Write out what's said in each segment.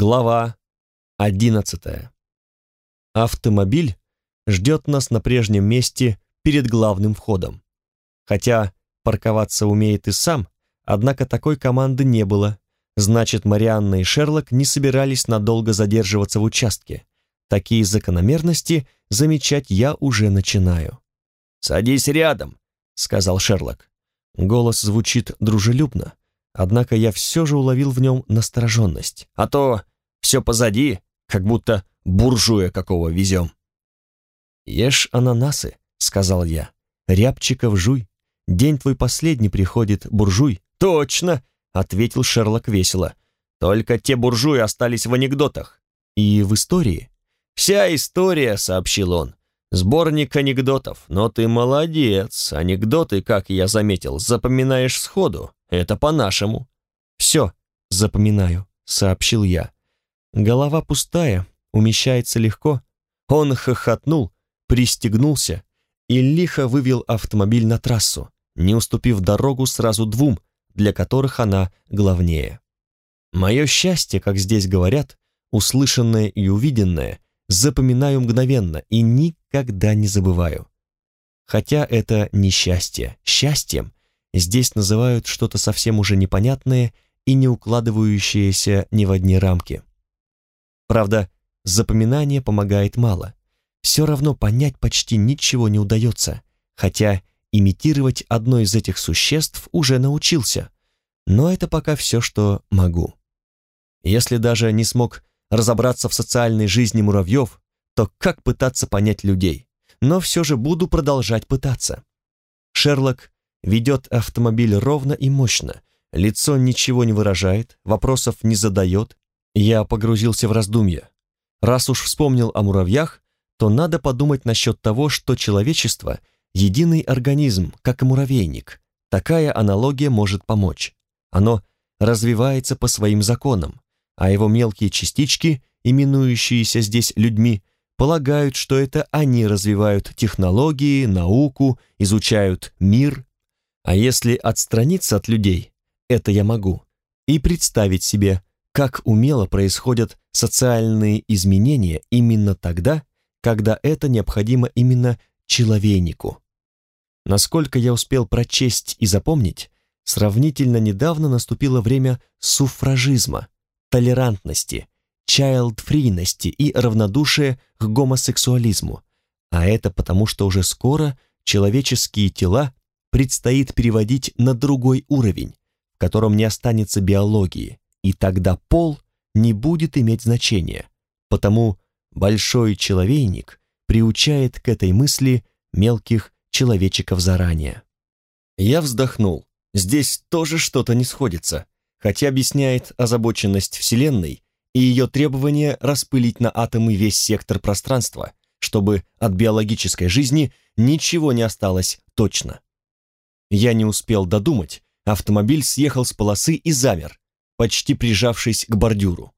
Глава одиннадцатая. Автомобиль ждет нас на прежнем месте перед главным входом. Хотя парковаться умеет и сам, однако такой команды не было. Значит, Марианна и Шерлок не собирались надолго задерживаться в участке. Такие закономерности замечать я уже начинаю. «Садись рядом», — сказал Шерлок. Голос звучит дружелюбно, однако я все же уловил в нем настороженность. «А то все позади, как будто буржуя какого везем». «Ешь ананасы», — сказал я. «Рябчиков жуй. День твой последний приходит, буржуй». «Точно», — ответил Шерлок весело. «Только те буржуи остались в анекдотах». «И в истории?» «Вся история», — сообщил он. Сборник анекдотов, но ты молодец. Анекдоты, как я заметил, запоминаешь сходу. Это по-нашему. Все, запоминаю, сообщил я. Голова пустая, умещается легко. Он хохотнул, пристегнулся и лихо вывел автомобиль на трассу, не уступив дорогу сразу двум, для которых она главнее. Мое счастье, как здесь говорят, услышанное и увиденное, запоминаю мгновенно и никогда не забываю. Хотя это не счастье. Счастьем здесь называют что-то совсем уже непонятное и не укладывающееся ни в одни рамки. Правда, запоминание помогает мало. Все равно понять почти ничего не удается, хотя имитировать одно из этих существ уже научился. Но это пока все, что могу. Если даже не смог разобраться в социальной жизни муравьев, то как пытаться понять людей? Но все же буду продолжать пытаться. Шерлок ведет автомобиль ровно и мощно, лицо ничего не выражает, вопросов не задает. Я погрузился в раздумья. Раз уж вспомнил о муравьях, то надо подумать насчет того, что человечество — единый организм, как и муравейник. Такая аналогия может помочь. Оно развивается по своим законам, а его мелкие частички, именующиеся здесь людьми, полагают, что это они развивают технологии, науку, изучают мир. А если отстраниться от людей, это я могу, и представить себе, как умело происходят социальные изменения именно тогда, когда это необходимо именно человейнику. Насколько я успел прочесть и запомнить, сравнительно недавно наступило время суфражизма – толерантности, чайлдфриности и равнодушия к гомосексуализму. А это потому, что уже скоро человеческие тела предстоит переводить на другой уровень, в котором не останется биологии, и тогда пол не будет иметь значения. Потому большой человейник приучает к этой мысли мелких человечиков заранее. Я вздохнул. Здесь тоже что-то не сходится хотя объясняет озабоченность Вселенной и ее требование распылить на атомы весь сектор пространства, чтобы от биологической жизни ничего не осталось точно. Я не успел додумать, автомобиль съехал с полосы и замер, почти прижавшись к бордюру.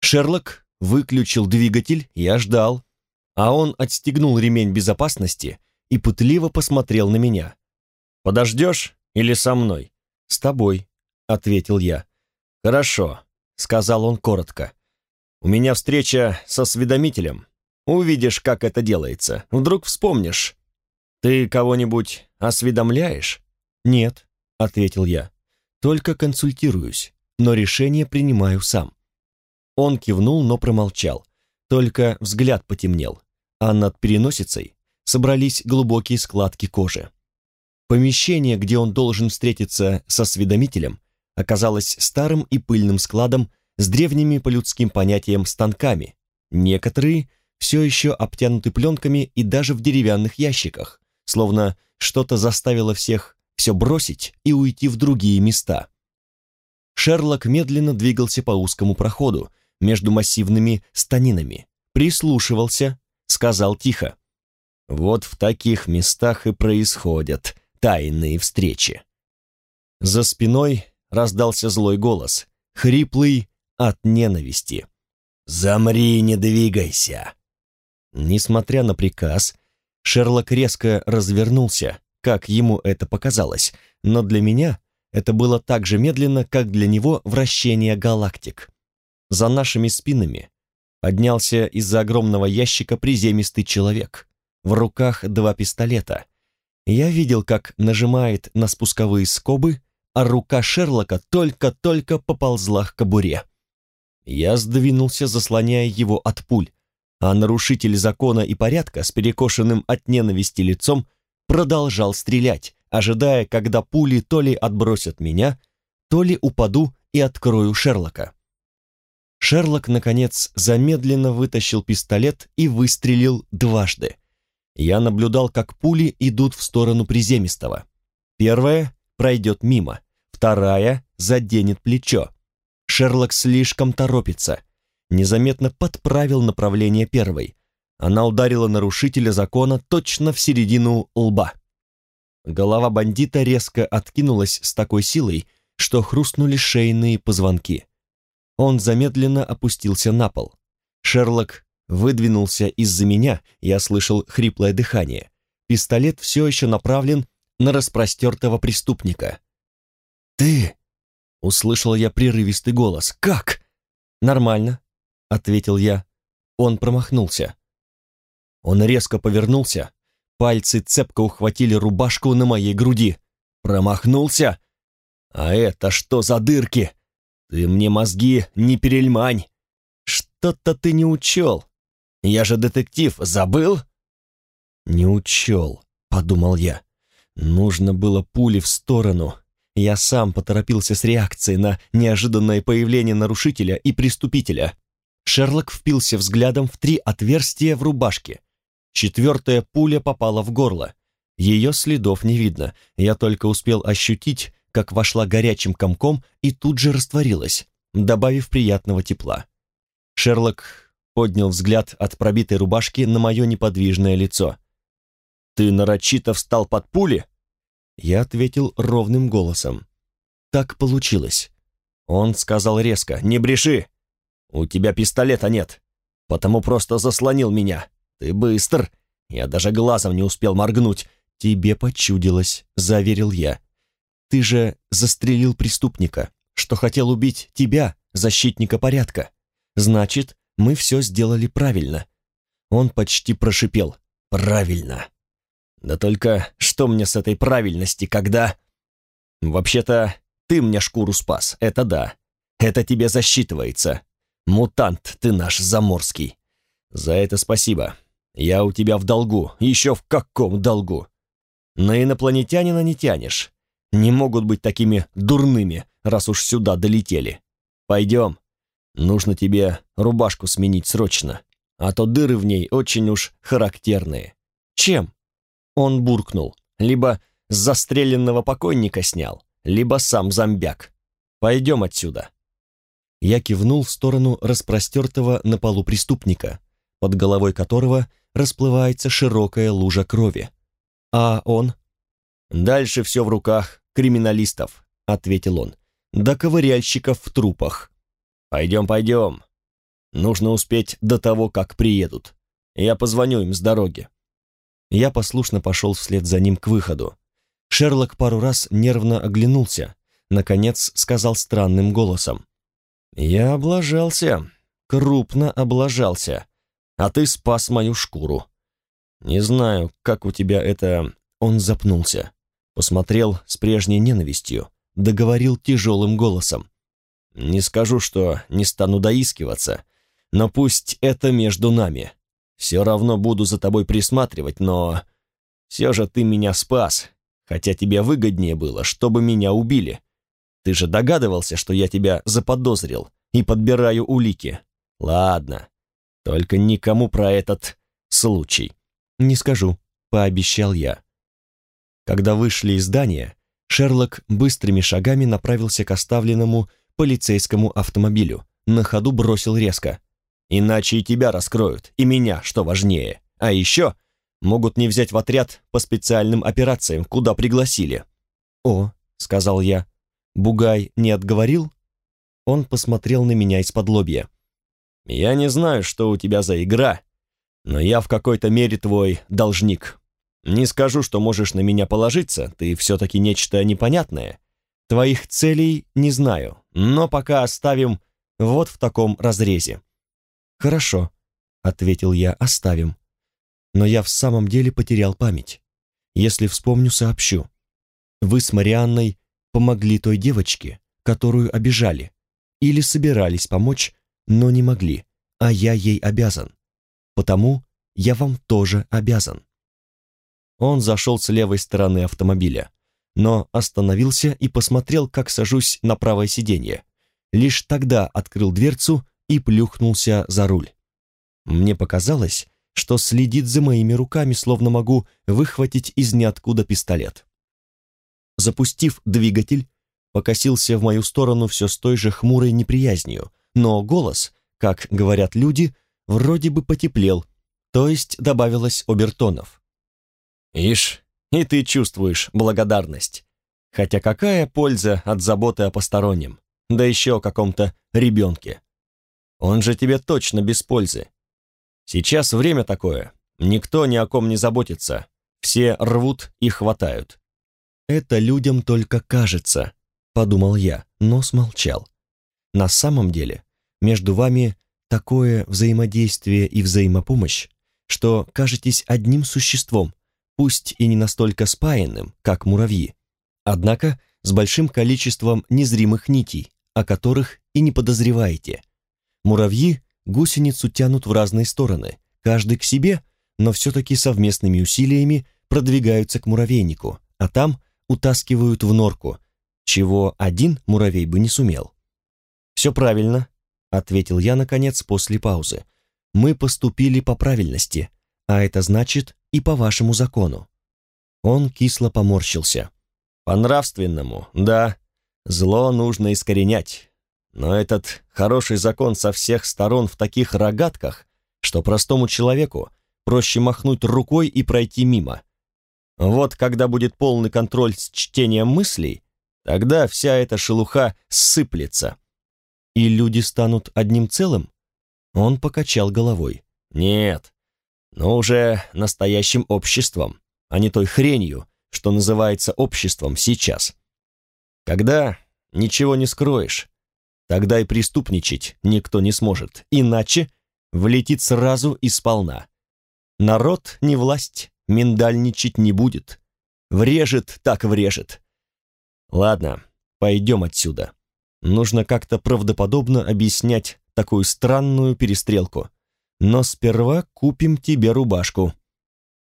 Шерлок выключил двигатель, я ждал, а он отстегнул ремень безопасности и пытливо посмотрел на меня. «Подождешь или со мной?» «С тобой», — ответил я. «Хорошо», — сказал он коротко. «У меня встреча со осведомителем. Увидишь, как это делается. Вдруг вспомнишь. Ты кого-нибудь осведомляешь?» «Нет», — ответил я. «Только консультируюсь, но решение принимаю сам». Он кивнул, но промолчал. Только взгляд потемнел, а над переносицей собрались глубокие складки кожи. Помещение, где он должен встретиться со осведомителем, оказалась старым и пыльным складом с древними по людским понятиям станками. Некоторые все еще обтянуты пленками и даже в деревянных ящиках, словно что-то заставило всех все бросить и уйти в другие места. Шерлок медленно двигался по узкому проходу между массивными станинами, прислушивался, сказал тихо. «Вот в таких местах и происходят тайные встречи». За спиной раздался злой голос, хриплый от ненависти. «Замри, не двигайся!» Несмотря на приказ, Шерлок резко развернулся, как ему это показалось, но для меня это было так же медленно, как для него вращение галактик. За нашими спинами поднялся из-за огромного ящика приземистый человек. В руках два пистолета. Я видел, как нажимает на спусковые скобы, а рука Шерлока только-только поползла к кобуре. Я сдвинулся, заслоняя его от пуль, а нарушитель закона и порядка с перекошенным от ненависти лицом продолжал стрелять, ожидая, когда пули то ли отбросят меня, то ли упаду и открою Шерлока. Шерлок, наконец, замедленно вытащил пистолет и выстрелил дважды. Я наблюдал, как пули идут в сторону приземистого. Первая пройдет мимо, вторая заденет плечо. Шерлок слишком торопится. Незаметно подправил направление первой. Она ударила нарушителя закона точно в середину лба. Голова бандита резко откинулась с такой силой, что хрустнули шейные позвонки. Он замедленно опустился на пол. Шерлок выдвинулся из-за меня, я слышал хриплое дыхание. Пистолет все еще направлен на распростертого преступника. «Ты!» — услышал я прерывистый голос. «Как?» «Нормально», — ответил я. Он промахнулся. Он резко повернулся. Пальцы цепко ухватили рубашку на моей груди. «Промахнулся? А это что за дырки? Ты мне мозги не перельмань. Что-то ты не учел. Я же детектив, забыл?» «Не учел», — подумал я. «Нужно было пули в сторону». Я сам поторопился с реакцией на неожиданное появление нарушителя и преступителя. Шерлок впился взглядом в три отверстия в рубашке. Четвертая пуля попала в горло. Ее следов не видно. Я только успел ощутить, как вошла горячим комком и тут же растворилась, добавив приятного тепла. Шерлок поднял взгляд от пробитой рубашки на мое неподвижное лицо. «Ты нарочито встал под пули?» Я ответил ровным голосом. «Так получилось». Он сказал резко, «Не бреши! У тебя пистолета нет, потому просто заслонил меня. Ты быстр, я даже глазом не успел моргнуть. Тебе почудилось», — заверил я. Ты же застрелил преступника, что хотел убить тебя, защитника порядка. Значит, мы все сделали правильно. Он почти прошипел. Правильно. Да только что мне с этой правильности, когда... Вообще-то, ты мне шкуру спас, это да. Это тебе засчитывается. Мутант ты наш заморский. За это спасибо. Я у тебя в долгу, еще в каком долгу. На инопланетянина не тянешь не могут быть такими дурными, раз уж сюда долетели. Пойдем. Нужно тебе рубашку сменить срочно, а то дыры в ней очень уж характерные. Чем? Он буркнул. Либо с застреленного покойника снял, либо сам зомбяк. Пойдем отсюда. Я кивнул в сторону распростертого на полу преступника, под головой которого расплывается широкая лужа крови. А он «Дальше все в руках криминалистов», — ответил он, «до ковыряльщиков в трупах». «Пойдем, пойдем. Нужно успеть до того, как приедут. Я позвоню им с дороги». Я послушно пошел вслед за ним к выходу. Шерлок пару раз нервно оглянулся, наконец сказал странным голосом. «Я облажался, крупно облажался, а ты спас мою шкуру. Не знаю, как у тебя это...» Он запнулся. Посмотрел с прежней ненавистью, договорил тяжелым голосом. «Не скажу, что не стану доискиваться, но пусть это между нами. Все равно буду за тобой присматривать, но... Все же ты меня спас, хотя тебе выгоднее было, чтобы меня убили. Ты же догадывался, что я тебя заподозрил и подбираю улики. Ладно, только никому про этот случай. Не скажу, пообещал я. Когда вышли из здания, Шерлок быстрыми шагами направился к оставленному полицейскому автомобилю. На ходу бросил резко. «Иначе и тебя раскроют, и меня, что важнее. А еще могут не взять в отряд по специальным операциям, куда пригласили». «О», — сказал я, — «Бугай не отговорил?» Он посмотрел на меня из-под лобья. «Я не знаю, что у тебя за игра, но я в какой-то мере твой должник. Не скажу, что можешь на меня положиться, ты все-таки нечто непонятное. Твоих целей не знаю, но пока оставим вот в таком разрезе. Хорошо, ответил я, оставим. Но я в самом деле потерял память. Если вспомню, сообщу. Вы с Марианной помогли той девочке, которую обижали, или собирались помочь, но не могли, а я ей обязан. Потому я вам тоже обязан. Он зашел с левой стороны автомобиля, но остановился и посмотрел, как сажусь на правое сиденье. Лишь тогда открыл дверцу и плюхнулся за руль. Мне показалось, что следит за моими руками, словно могу выхватить из ниоткуда пистолет. Запустив двигатель, покосился в мою сторону все с той же хмурой неприязнью, но голос, как говорят люди, вроде бы потеплел, то есть добавилось обертонов. «Ишь, и ты чувствуешь благодарность. Хотя какая польза от заботы о постороннем, да еще о каком-то ребенке? Он же тебе точно без пользы. Сейчас время такое, никто ни о ком не заботится, все рвут и хватают. Это людям только кажется, подумал я, но смолчал. На самом деле, между вами такое взаимодействие и взаимопомощь, что кажетесь одним существом, пусть и не настолько спаянным, как муравьи, однако с большим количеством незримых нитей, о которых и не подозреваете. Муравьи гусеницу тянут в разные стороны, каждый к себе, но все-таки совместными усилиями продвигаются к муравейнику, а там утаскивают в норку, чего один муравей бы не сумел. «Все правильно», — ответил я, наконец, после паузы. «Мы поступили по правильности, а это значит и по вашему закону». Он кисло поморщился. «По нравственному, да. Зло нужно искоренять. Но этот хороший закон со всех сторон в таких рогатках, что простому человеку проще махнуть рукой и пройти мимо. Вот когда будет полный контроль с чтением мыслей, тогда вся эта шелуха сыплется. И люди станут одним целым? Он покачал головой. Нет, но уже настоящим обществом, а не той хренью, что называется обществом сейчас. Когда ничего не скроешь, Тогда и преступничать никто не сможет, иначе влетит сразу и сполна. Народ не власть, миндальничать не будет. Врежет так врежет. Ладно, пойдем отсюда. Нужно как-то правдоподобно объяснять такую странную перестрелку. Но сперва купим тебе рубашку.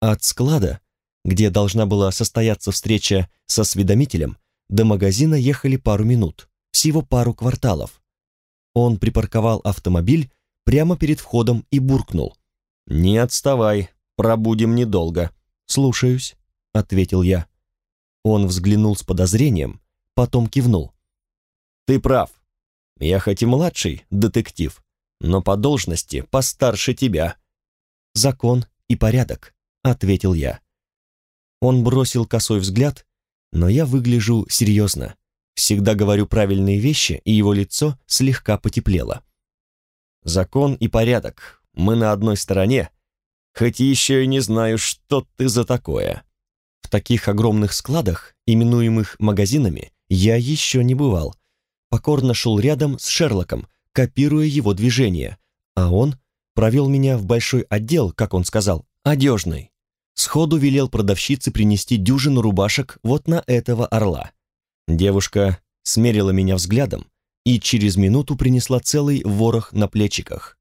От склада, где должна была состояться встреча со осведомителем, до магазина ехали пару минут всего пару кварталов. Он припарковал автомобиль прямо перед входом и буркнул. «Не отставай, пробудем недолго». «Слушаюсь», — ответил я. Он взглянул с подозрением, потом кивнул. «Ты прав. Я хоть и младший детектив, но по должности постарше тебя». «Закон и порядок», — ответил я. Он бросил косой взгляд, но я выгляжу серьезно всегда говорю правильные вещи, и его лицо слегка потеплело. Закон и порядок, мы на одной стороне, хоть еще и не знаю, что ты за такое. В таких огромных складах, именуемых магазинами, я еще не бывал. Покорно шел рядом с Шерлоком, копируя его движения, а он провел меня в большой отдел, как он сказал, одежный. Сходу велел продавщице принести дюжину рубашек вот на этого орла. Девушка смерила меня взглядом и через минуту принесла целый ворох на плечиках.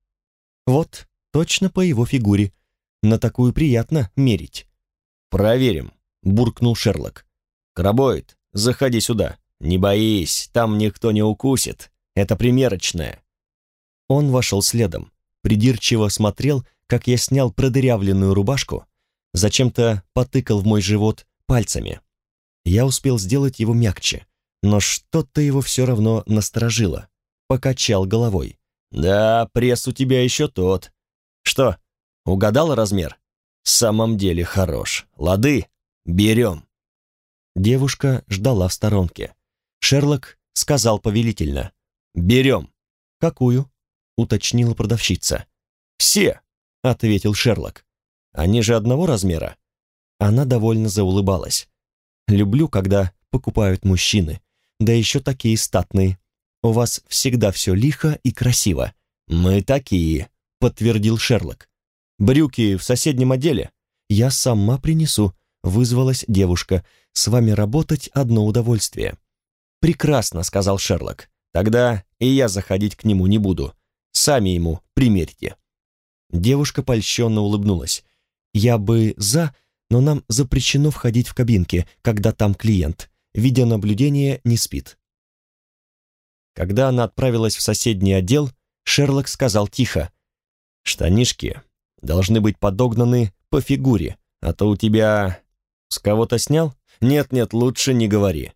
Вот, точно по его фигуре. На такую приятно мерить. «Проверим», — буркнул Шерлок. «Крабоид, заходи сюда. Не боись, там никто не укусит. Это примерочная». Он вошел следом, придирчиво смотрел, как я снял продырявленную рубашку, зачем-то потыкал в мой живот пальцами. Я успел сделать его мягче, но что-то его все равно насторожило. Покачал головой. «Да, пресс у тебя еще тот. Что, угадал размер? В самом деле хорош. Лады, берем». Девушка ждала в сторонке. Шерлок сказал повелительно. «Берем». «Какую?» — уточнила продавщица. «Все», — ответил Шерлок. «Они же одного размера». Она довольно заулыбалась. Люблю, когда покупают мужчины, да еще такие статные. У вас всегда все лихо и красиво». «Мы такие», — подтвердил Шерлок. «Брюки в соседнем отделе?» «Я сама принесу», — вызвалась девушка. «С вами работать одно удовольствие». «Прекрасно», — сказал Шерлок. «Тогда и я заходить к нему не буду. Сами ему примерьте». Девушка польщенно улыбнулась. «Я бы за, но нам запрещено входить в кабинки, когда там клиент. Видеонаблюдение не спит». Когда она отправилась в соседний отдел, Шерлок сказал тихо. «Штанишки должны быть подогнаны по фигуре, а то у тебя... С кого-то снял? Нет-нет, лучше не говори».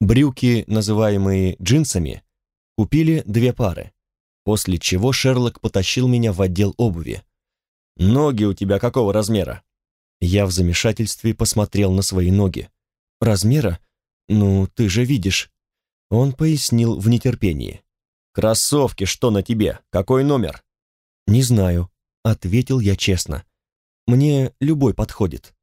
Брюки, называемые джинсами, купили две пары, после чего Шерлок потащил меня в отдел обуви. «Ноги у тебя какого размера?» Я в замешательстве посмотрел на свои ноги. «Размера? Ну, ты же видишь». Он пояснил в нетерпении. «Кроссовки, что на тебе? Какой номер?» «Не знаю», — ответил я честно. «Мне любой подходит».